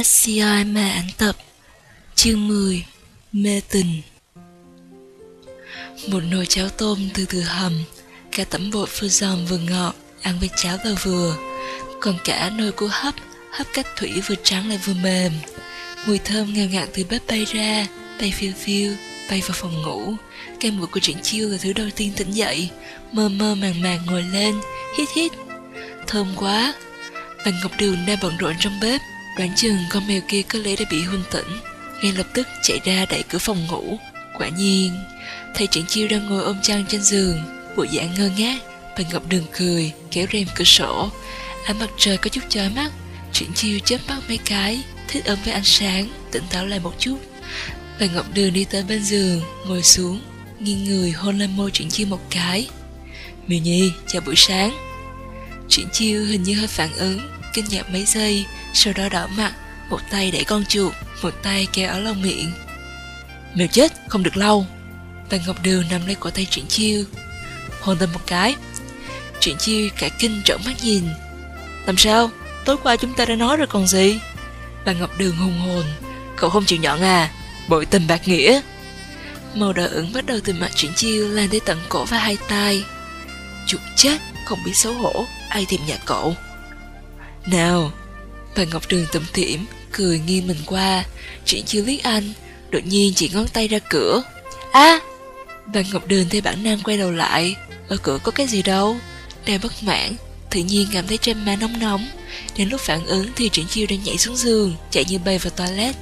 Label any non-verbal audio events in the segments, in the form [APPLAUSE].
SCI Ma ảnh tập. Chương 10 Mê tình. Một nồi cháo tôm từ từ hầm, Cả tẩm bột phô giòn vừa ngọt, Ăn với cháo và vừa. Còn cả nồi cua hấp Hấp cách thủy vừa trắng lại vừa mềm. Mùi thơm ngào ngạt từ bếp bay ra, Bay phiêu phiêu, Bay vào phòng ngủ. Cái mũi của Trịnh Chiêu là thứ đầu tiên tỉnh dậy, Mơ mơ màng màng ngồi lên, Hít hít. Thơm quá. Bạn Ngọc Đường đang bận rộn trong bếp. Đoán chừng con mèo kia có lẽ đã bị huynh tỉnh Ngay lập tức chạy ra đẩy cửa phòng ngủ. Quả nhiên Thầy Triển Chiêu đang ngồi ôm chăn trên giường, Bộ dạng ngơ ngác Bà Ngọc Đường cười, kéo rèm cửa sổ. Ánh mặt trời có chút chói mắt. Triển Chiêu chớp mắt mấy cái, Thích ấm với ánh sáng, Tỉnh táo lại một chút. Bà Ngọc Đường đi tới bên giường, Ngồi xuống, Nghiêng người hôn lên môi Triển Chiêu một cái. Miêu Nhi, chào buổi sáng. Triển Chiêu hình như hơi phản ứng Kinh ngạc mấy giây, sau đó đỏ mặt một tay đẩy con chuột, một tay kéo ở lông miệng. Mèo chết, không được lâu bà ngọc đường nằm lấy cổ tay triển chiêu. Hôn tâm một cái. Triển chiêu cả kinh trợn mắt nhìn. Làm sao? Tối qua chúng ta đã nói rồi còn gì? Bà ngọc đường hùng hồn. Cậu không chịu nhọn à? Bội tình bạc nghĩa. Màu đỏ ửng bắt đầu từ mặt triển chiêu lan tới tận cổ và hai tay. Chuột chết không biết xấu hổ, ai thèm nhà cậu nào, Bà Ngọc Đường tủm tỉm, cười nghiêng mình qua. Chị chưa liếc anh, Đột nhiên chỉ ngón tay ra cửa. À Bà Ngọc Đường theo bản năng quay đầu lại. Ở cửa có cái gì đâu? Đang bất mãn, Tự nhiên cảm thấy trên má nóng nóng. Đến lúc phản ứng thì Triển Chiêu đang nhảy xuống giường, Chạy như bay vào toilet.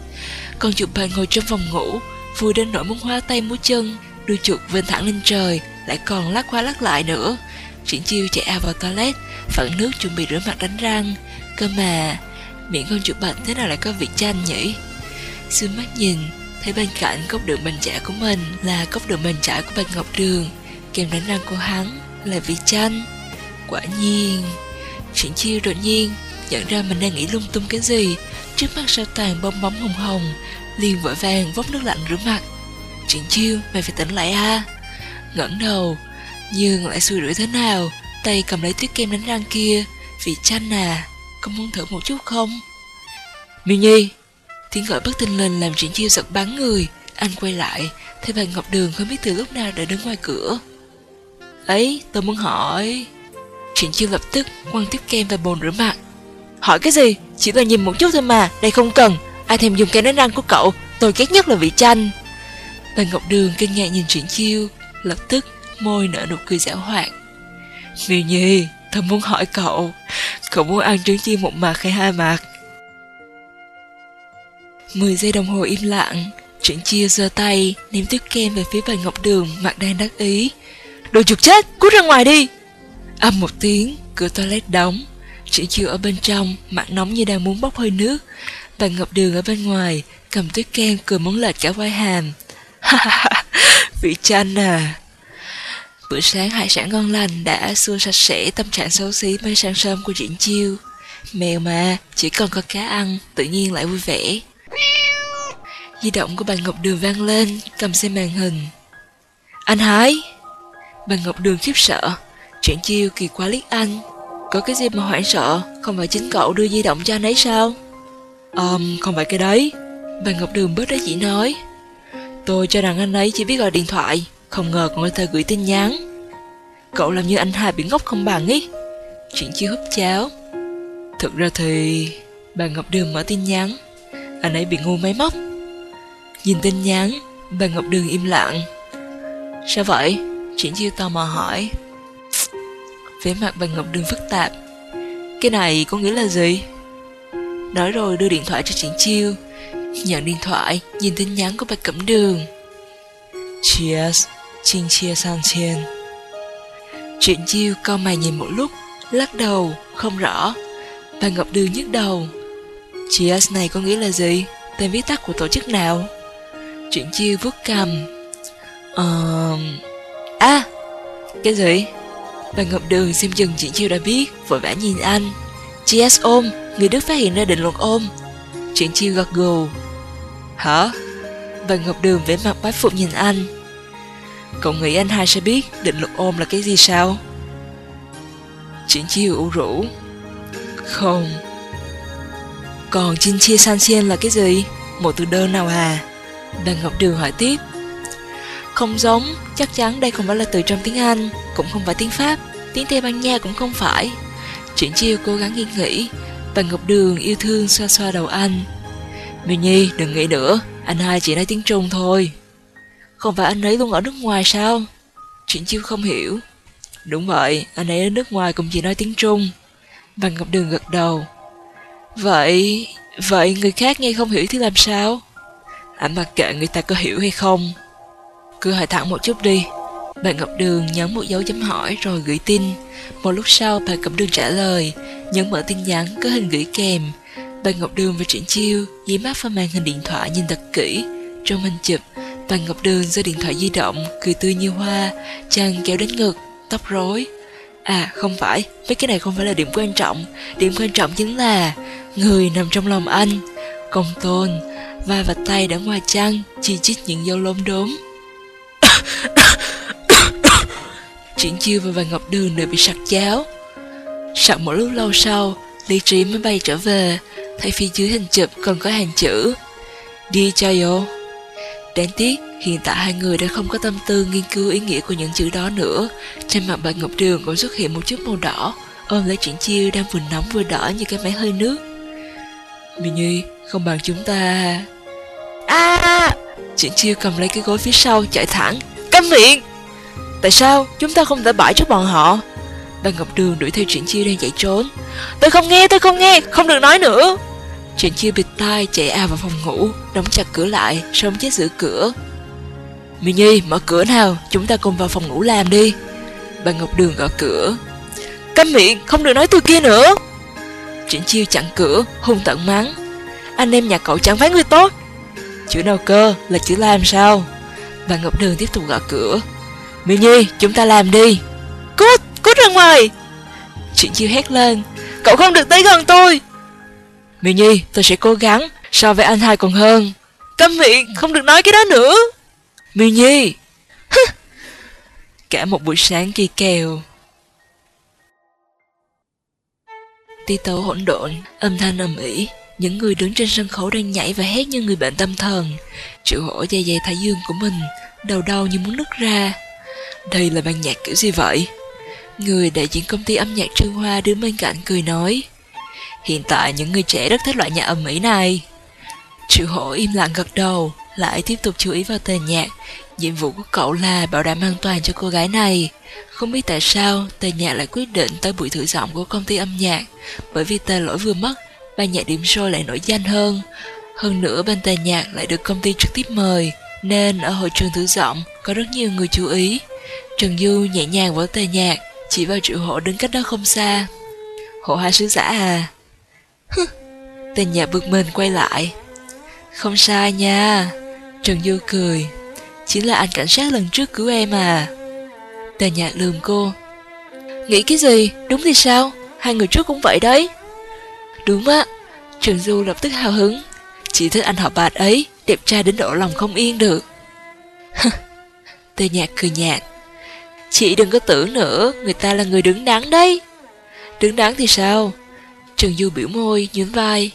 Còn chuột bà ngồi trong phòng ngủ, Vui đến nỗi muốn hoa tay múa chân. Đuôi chuột vươn thẳng lên trời, Lại còn lắc qua lắc lại nữa. Triển Chiêu chạy ao vào toilet, Phản nước chuẩn bị rửa mặt đánh răng. Cơ mà. Miệng con chuột bạch thế nào lại có vị chanh nhỉ? Xương mắt nhìn, Thấy bên cạnh cốc đường bình chả của mình Là cốc đường bình chả của bạch ngọc đường. Kèm đánh răng của hắn Là vị chanh. Quả nhiên, Chuyện chiêu đột nhiên Nhận ra mình đang nghĩ lung tung cái gì. Trước mắt sao tàn bong bóng hồng hồng, liền vội vàng vốc nước lạnh rửa mặt. Chuyện chiêu mày phải tỉnh lại ha ngẩng đầu, Nhưng lại xui đuổi thế nào? Tay cầm lấy tuyết kem đánh răng kia Vị chanh à con muốn thử một chút không? Miêu Nhi, Tiếng gọi bất tinh lên làm Triển Chiêu giật bắn người. Anh quay lại, Thấy bà Ngọc Đường không biết từ lúc nào đã đứng ngoài cửa. Ấy, tôi muốn hỏi. Triển Chiêu lập tức quăng tiếp kem và bồn rửa mặt. Hỏi cái gì? Chỉ là nhìn một chút thôi mà, Đây không cần. Ai thèm dùng kem đánh răng của cậu? Tôi ghét nhất là vị chanh. Bà Ngọc Đường kinh ngạc nhìn Triển Chiêu, Lập tức môi nở nụ cười giả hoạt. Miêu Nhi Tôi muốn hỏi cậu Cậu muốn ăn trứng chiên một mặt hay hai mặt? Mười giây đồng hồ im lặng Trịnh chia giơ tay Ném tuyết kem về phía bàn Ngọc Đường Mặt đang đắc ý. Đồ chuột chết, cút ra ngoài đi! Âm một tiếng, cửa toilet đóng. Trịnh chiêu ở bên trong Mặt nóng như đang muốn bốc hơi nước. Bàn Ngọc Đường ở bên ngoài Cầm tuyết kem cười muốn lệch cả vai hàm. [LAUGHS] Vị chanh à Bữa sáng hải sản ngon lành đã xua sạch sẽ tâm trạng xấu xí mê sang sớm của Triển Chiêu. Mèo mà, chỉ cần có cá ăn, tự nhiên lại vui vẻ. Di động của bà Ngọc Đường vang lên, cầm xem màn hình. Anh Hải! Bà Ngọc Đường khiếp sợ, Triển Chiêu kỳ quá liếc anh. Có cái gì mà hoảng sợ, không phải chính cậu đưa di động cho anh ấy sao? Ờm, um, không phải cái đấy. Bà Ngọc Đường bớt đấy chỉ nói. Tôi cho rằng anh ấy chỉ biết gọi điện thoại, không ngờ còn có thể gửi tin nhắn. Cậu làm như anh hai bị ngốc không bằng ý Chuyện chưa húp cháo Thực ra thì Bà Ngọc Đường mở tin nhắn. Anh ấy bị ngu máy móc. Nhìn tin nhắn, Bà Ngọc Đường im lặng. Sao vậy? Triển chiêu tò mò hỏi. Vẻ mặt bà Ngọc Đường phức tạp. Cái này có nghĩa là gì? Nói rồi đưa điện thoại cho Triển chiêu. Nhận điện thoại, Nhìn tin nhắn của bà Cẩm Đường. Cheers. Chinh chia sang chiên Chuyện chiêu cao mày nhìn một lúc Lắc đầu, không rõ Và Ngọc Đường nhức đầu GS này có nghĩa là gì? Tên viết tắt của tổ chức nào? Chuyện chiêu vuốt cầm Ờ... À! Cái gì? Và Ngọc Đường xem chừng chuyện chiêu đã biết Vội vã nhìn anh GS ôm, người Đức phát hiện ra định luật ôm Chuyện chiêu gật gù Hả? Và Ngọc Đường vẻ mặt bái phục nhìn anh Cậu nghĩ anh hai sẽ biết định luật ôm là cái gì sao? Triển chiêu ủ rũ Không Còn chinh Chia San xiên là cái gì? Một từ đơn nào à? Bà Ngọc Đường hỏi tiếp. Không giống, chắc chắn đây không phải là từ trong tiếng Anh, cũng không phải tiếng Pháp, tiếng Tây Ban Nha cũng không phải. Triển Chiêu cố gắng nghiên nghĩ, bà Ngọc Đường yêu thương xoa xoa đầu anh. Mì Nhi, đừng nghĩ nữa, anh hai chỉ nói tiếng Trung thôi. Không phải anh ấy luôn ở nước ngoài sao? Triển Chiêu không hiểu. Đúng vậy, anh ấy ở nước ngoài cũng chỉ nói tiếng Trung. Văn Ngọc Đường gật đầu. Vậy, vậy người khác nghe không hiểu thì làm sao? Anh mặc kệ người ta có hiểu hay không. Cứ hỏi thẳng một chút đi. bạn Ngọc Đường nhấn một dấu chấm hỏi rồi gửi tin. Một lúc sau bạn Ngọc Đường trả lời, nhấn mở tin nhắn có hình gửi kèm. bạn Ngọc Đường và Triển Chiêu dí mắt vào màn hình điện thoại nhìn thật kỹ. Trong hình chụp, bà Ngọc Đường giơ điện thoại di động, cười tươi như hoa, chàng kéo đến ngực, tóc rối. À không phải, mấy cái này không phải là điểm quan trọng. Điểm quan trọng chính là người nằm trong lòng anh. Công tôn, vai và tay đã ngoài chăn, chi chít những dấu lốm đốm. Triển chiêu và vàng Ngọc Đường đều bị sặc cháo. Sặc một lúc lâu sau, lý trí mới bay trở về, thấy phía dưới hình chụp còn có hàng chữ. Đi cho vô. Đáng tiếc, hiện tại hai người đã không có tâm tư nghiên cứu ý nghĩa của những chữ đó nữa. Trên mặt bà Ngọc Đường cũng xuất hiện một chút màu đỏ, ôm lấy Triển Chiêu đang vừa nóng vừa đỏ như cái máy hơi nước. Mì Nhi, không bằng chúng ta... À! Triển Chiêu cầm lấy cái gối phía sau chạy thẳng. Câm miệng! Tại sao chúng ta không thể bãi trước bọn họ? Bà Ngọc Đường đuổi theo Triển Chiêu đang chạy trốn. Tôi không nghe, tôi không nghe, không được nói nữa. Trịnh Chiêu bịt tai chạy à vào phòng ngủ, đóng chặt cửa lại, sống chết giữ cửa. Mỹ Nhi, mở cửa nào, chúng ta cùng vào phòng ngủ làm đi. Bà Ngọc Đường gõ cửa. Câm miệng, không được nói từ kia nữa. Trịnh Chiêu chặn cửa, hung tận mắng. Anh em nhà cậu chẳng phải người tốt. Chữ nào cơ, là chữ làm sao? Bà Ngọc Đường tiếp tục gõ cửa. Mỹ Nhi, chúng ta làm đi. Cút, cút ra ngoài. Trịnh Chiêu hét lên. Cậu không được tới gần tôi. Mỹ Nhi, tôi sẽ cố gắng, so với anh hai còn hơn. Câm miệng, không được nói cái đó nữa. Mỹ Nhi. Cả một buổi sáng kỳ kèo. Tí tấu hỗn độn, âm thanh ầm ĩ, những người đứng trên sân khấu đang nhảy và hét như người bệnh tâm thần. Triệu hổ dày dày thái dương của mình, đầu đau như muốn nứt ra. Đây là ban nhạc kiểu gì vậy? Người đại diện công ty âm nhạc Trương Hoa đứng bên cạnh cười nói. Hiện tại những người trẻ rất thích loại nhạc âm mỹ này. Triệu hổ im lặng gật đầu, lại tiếp tục chú ý vào tề nhạc. Nhiệm vụ của cậu là bảo đảm an toàn cho cô gái này. Không biết tại sao tề nhạc lại quyết định tới buổi thử giọng của công ty âm nhạc. Bởi vì tề lỗi vừa mất, ban nhạc điểm show lại nổi danh hơn. Hơn nữa bên tề nhạc lại được công ty trực tiếp mời, nên ở hội trường thử giọng có rất nhiều người chú ý. Trần Du nhẹ nhàng với tề nhạc, chỉ vào triệu hộ đứng cách đó không xa. Hộ hai sứ giả à? [LAUGHS] Tề nhạc bực mình quay lại. Không sai nha. Trần Du cười. Chính là anh cảnh sát lần trước cứu em à. Tề nhạc lườm cô. Nghĩ cái gì? Đúng thì sao? Hai người trước cũng vậy đấy. Đúng á. Trần Du lập tức hào hứng. Chỉ thích anh họ bạt ấy, đẹp trai đến độ lòng không yên được. [LAUGHS] Tề nhạc cười nhạt. Chị đừng có tưởng nữa, người ta là người đứng đắn đấy. Đứng đắn thì sao? Trần Du biểu môi, nhún vai.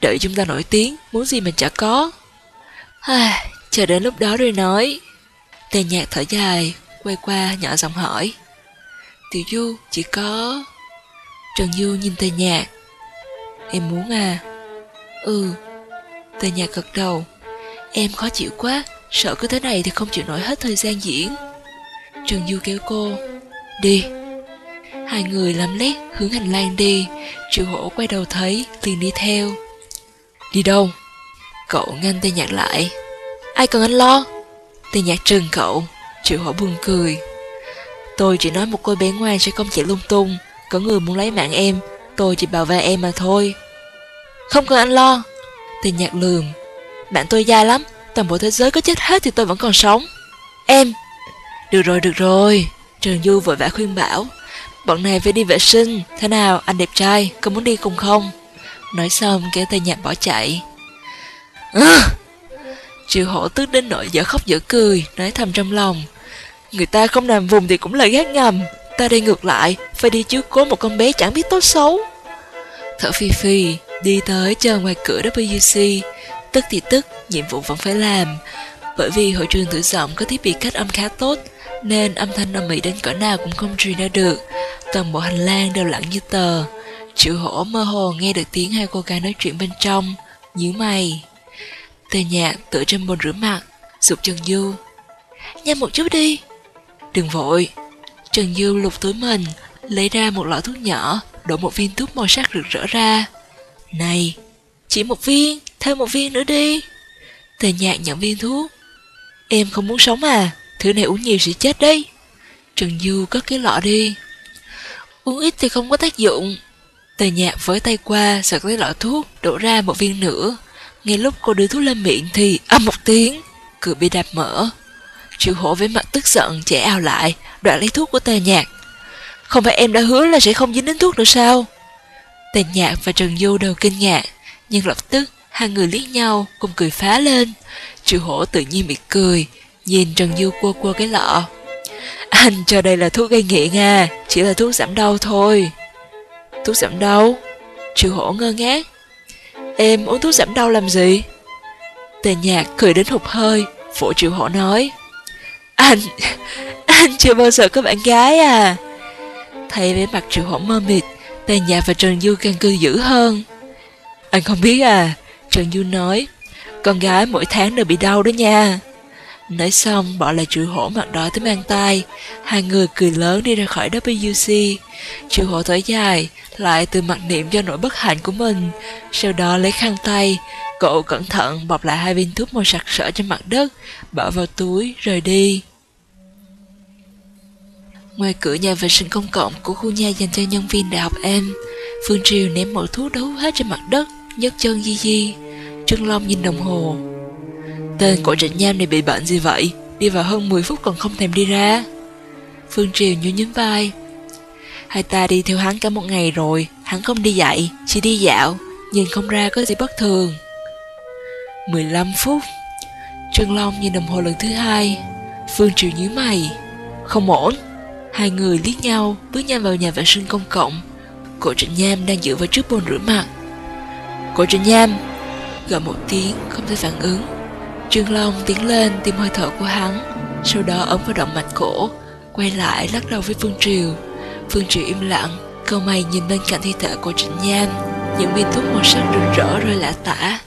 Đợi chúng ta nổi tiếng, muốn gì mình chả có. À, chờ đến lúc đó rồi nói. Tề nhạc thở dài, quay qua nhỏ giọng hỏi. Tiểu Du, chỉ có... Trần Du nhìn tề nhạc. Em muốn à? Ừ. Tề nhạc gật đầu. Em khó chịu quá, sợ cứ thế này thì không chịu nổi hết thời gian diễn. Trần Du kéo cô. Đi. Hai người lắm lét hướng hành lang đi, triệu hổ quay đầu thấy, liền đi theo. Đi đâu? Cậu ngăn tay nhạc lại. Ai cần anh lo? Tay nhạc trừng cậu, triệu hổ buồn cười. Tôi chỉ nói một cô bé ngoan sẽ không chạy lung tung, có người muốn lấy mạng em, tôi chỉ bảo vệ em mà thôi. Không cần anh lo. Tay nhạc lườm. Bạn tôi già lắm, toàn bộ thế giới có chết hết thì tôi vẫn còn sống. Em. Được rồi, được rồi. Trần Du vội vã khuyên bảo. Bọn này phải đi vệ sinh, thế nào, anh đẹp trai, có muốn đi cùng không? Nói xong kéo tay nhạc bỏ chạy. À! Triệu hổ tức đến nỗi dở khóc dở cười, nói thầm trong lòng. Người ta không làm vùng thì cũng là gác ngầm, ta đây ngược lại, phải đi trước cố một con bé chẳng biết tốt xấu. Thở phi phi, Đi tới chờ ngoài cửa WC, tức thì tức, nhiệm vụ vẫn phải làm. Bởi vì hội trường tự giọng có thiết bị cách âm khá tốt, nên âm thanh âm mỹ đến cỡ nào cũng không truyền ra được. Toàn bộ hành lang đều lặng như tờ. Triệu hổ mơ hồ nghe được tiếng hai cô gái nói chuyện bên trong, nhíu mày. Tề nhạc tựa trên bồn rửa mặt, sụp Trần Du. Nhanh một chút đi. Đừng vội. Trần Du lục túi mình, lấy ra một lọ thuốc nhỏ, đổ một viên thuốc màu sắc rực rỡ ra. Này, chỉ một viên, thêm một viên nữa đi. Tề nhạc nhận viên thuốc. Em không muốn sống à, thứ này uống nhiều sẽ chết đấy. Trần Du cất cái lọ đi. Uống ít thì không có tác dụng. Tề nhạc với tay qua, sợt lấy lọ thuốc, đổ ra một viên nữa. Ngay lúc cô đưa thuốc lên miệng thì âm một tiếng, cửa bị đạp mở. Triệu hổ với mặt tức giận chạy ao lại, đoạn lấy thuốc của tề nhạc. Không phải em đã hứa là sẽ không dính đến thuốc nữa sao? Tề nhạc và Trần Du đều kinh ngạc, nhưng lập tức hai người liếc nhau cùng cười phá lên. Triệu hổ tự nhiên bị cười, nhìn Trần Du qua qua cái lọ. Anh cho đây là thuốc gây nghiện à, chỉ là thuốc giảm đau thôi. Thuốc giảm đau? Triệu hổ ngơ ngác. Em uống thuốc giảm đau làm gì? Tề nhạc cười đến hụt hơi, phổ triệu hổ nói. Anh, anh chưa bao giờ có bạn gái à? Thấy vẻ mặt triệu hổ mơ mịt, Tề nhạc và Trần Du càng cư dữ hơn. Anh không biết à, Trần Du nói, con gái mỗi tháng đều bị đau đó nha. Nói xong, bỏ lại triệu hổ mặt đỏ tới mang tay. Hai người cười lớn đi ra khỏi WC Triệu hổ thở dài, Lại từ mặt niệm do nỗi bất hạnh của mình. Sau đó lấy khăn tay, Cậu cẩn thận bọc lại hai viên thuốc màu sặc sỡ trên mặt đất, Bỏ vào túi rồi đi. Ngoài cửa nhà vệ sinh công cộng của khu nhà dành cho nhân viên đại học em Phương Triều ném mẫu thuốc đấu hết trên mặt đất, nhấc chân di di Trương Long nhìn đồng hồ. Tên của trịnh nham này bị bệnh gì vậy? Đi vào hơn 10 phút còn không thèm đi ra. Phương Triều nhún nhún vai. Hai ta đi theo hắn cả một ngày rồi, Hắn không đi dạy, Chỉ đi dạo, Nhìn không ra có gì bất thường. 15 phút, Trương Long nhìn đồng hồ lần thứ hai. Phương Triều nhíu mày. Không ổn. Hai người liếc nhau, bước nhanh vào nhà vệ sinh công cộng. Cổ trịnh nham đang dựa vào trước bồn rửa mặt. Cổ trịnh nham, Gọi một tiếng, không thể phản ứng. Trương Long tiến lên tìm hơi thở của hắn. Sau đó ấn vào động mạch cổ, Quay lại lắc đầu với Phương Triều. Phương Triều im lặng, Câu mày nhìn bên cạnh thi thể của Trịnh Nham. Những viên thuốc màu sắc rực rỡ rơi lạ tả.